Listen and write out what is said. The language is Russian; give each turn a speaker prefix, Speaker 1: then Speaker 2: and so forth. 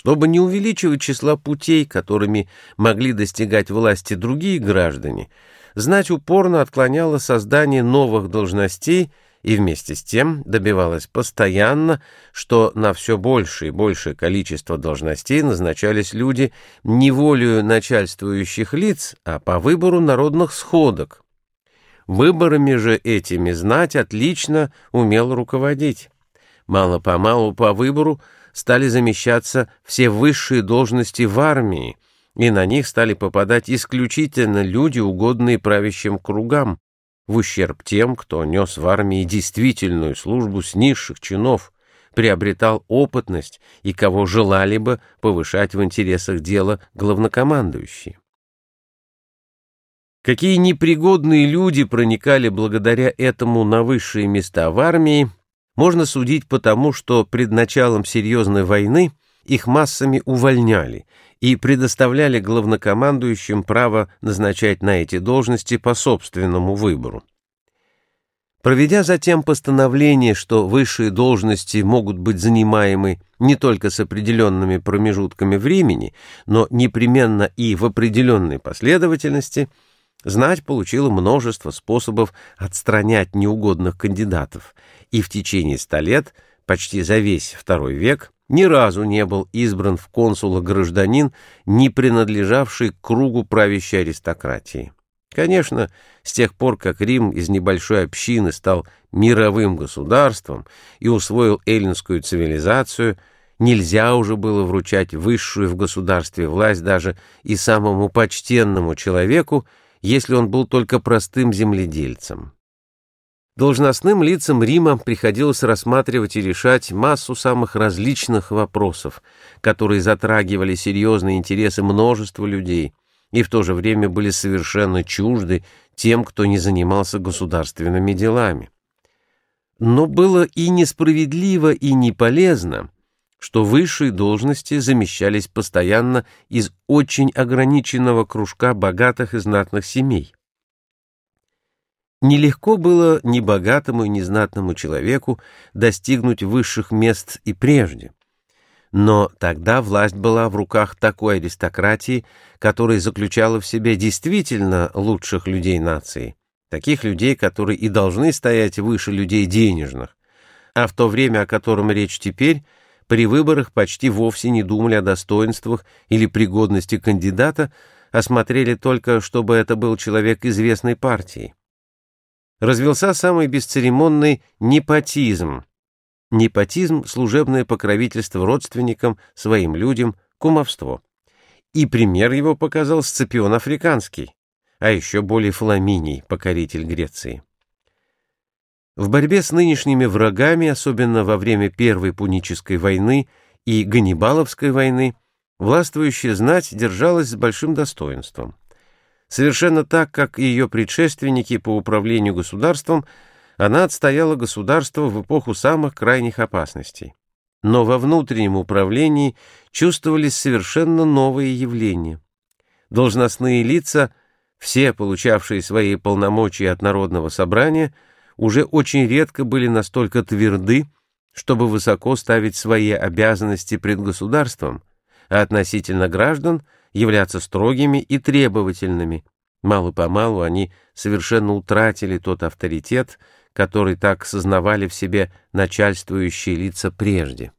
Speaker 1: Чтобы не увеличивать числа путей, которыми могли достигать власти другие граждане, знать упорно отклоняла создание новых должностей и вместе с тем добивалась постоянно, что на все большее и большее количество должностей назначались люди не волею начальствующих лиц, а по выбору народных сходок. Выборами же этими знать отлично умел руководить. Мало-помалу по выбору стали замещаться все высшие должности в армии, и на них стали попадать исключительно люди, угодные правящим кругам, в ущерб тем, кто нес в армии действительную службу с низших чинов, приобретал опытность и кого желали бы повышать в интересах дела главнокомандующие. Какие непригодные люди проникали благодаря этому на высшие места в армии, можно судить потому, что пред началом серьезной войны их массами увольняли и предоставляли главнокомандующим право назначать на эти должности по собственному выбору. Проведя затем постановление, что высшие должности могут быть занимаемы не только с определенными промежутками времени, но непременно и в определенной последовательности, знать получила множество способов отстранять неугодных кандидатов, и в течение ста лет, почти за весь второй век, ни разу не был избран в консула гражданин, не принадлежавший к кругу правящей аристократии. Конечно, с тех пор, как Рим из небольшой общины стал мировым государством и усвоил эллинскую цивилизацию, нельзя уже было вручать высшую в государстве власть даже и самому почтенному человеку, если он был только простым земледельцем. Должностным лицам Рима приходилось рассматривать и решать массу самых различных вопросов, которые затрагивали серьезные интересы множества людей и в то же время были совершенно чужды тем, кто не занимался государственными делами. Но было и несправедливо, и не полезно, что высшие должности замещались постоянно из очень ограниченного кружка богатых и знатных семей. Нелегко было ни богатому, ни знатному человеку достигнуть высших мест и прежде. Но тогда власть была в руках такой аристократии, которая заключала в себе действительно лучших людей нации, таких людей, которые и должны стоять выше людей денежных. А в то время, о котором речь теперь, при выборах почти вовсе не думали о достоинствах или пригодности кандидата, а смотрели только, чтобы это был человек известной партии развелся самый бесцеремонный непотизм. Непотизм — служебное покровительство родственникам, своим людям, кумовство. И пример его показал Сципион Африканский, а еще более Фламиний, покоритель Греции. В борьбе с нынешними врагами, особенно во время Первой Пунической войны и Ганнибаловской войны, властвующая знать держалась с большим достоинством. Совершенно так, как ее предшественники по управлению государством, она отстояла государство в эпоху самых крайних опасностей. Но во внутреннем управлении чувствовались совершенно новые явления. Должностные лица, все получавшие свои полномочия от Народного собрания, уже очень редко были настолько тверды, чтобы высоко ставить свои обязанности пред государством, а относительно граждан – являться строгими и требовательными. Мало-помалу они совершенно утратили тот авторитет, который так сознавали в себе начальствующие лица прежде.